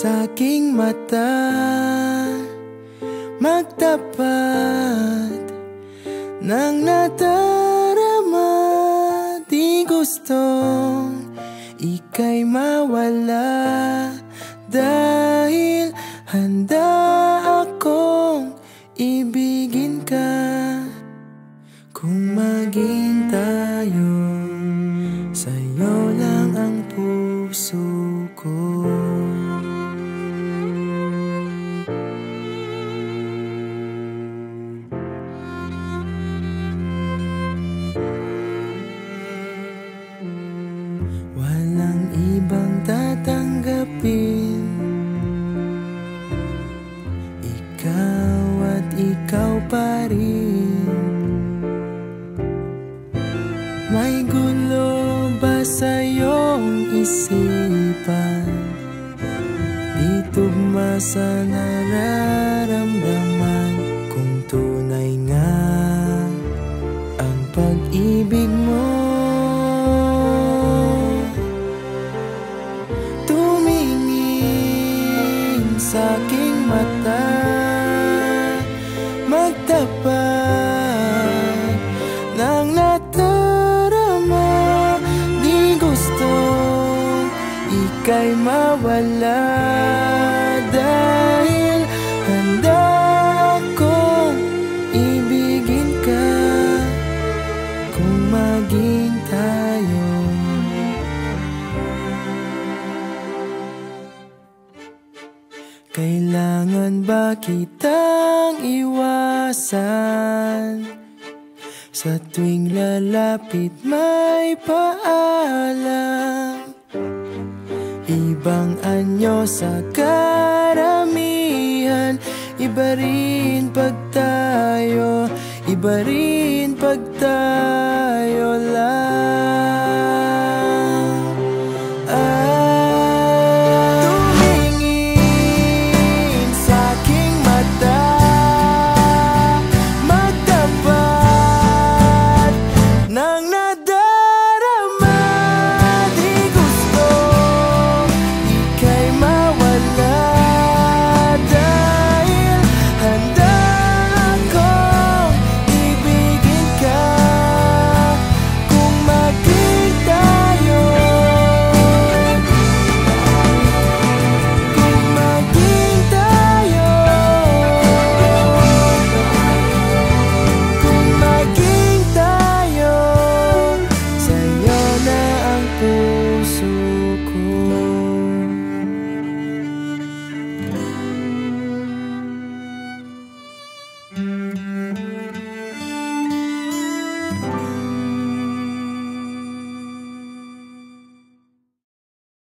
sa aking mata. Magtapat ng nadarama. Di gustong ika'y mawala. Dahil handa akong ibigin ka. Kung maging tayo Sa'yo lang ang puso pa rin. May gulo ba sa iyong isipan? Di tugma sa nararamdaman Kung tunay nga ang pag-ibig mo. Tumingin sa aking mata ika'y mawala Dahil handa akong ibigin ka Kung maging tayo Kailangan ba kitang iwasan? Sa tuwing lalapit may paalam Ibang anyo sa karamihan. Iba rin pag tayo Iba rin pag tayo lang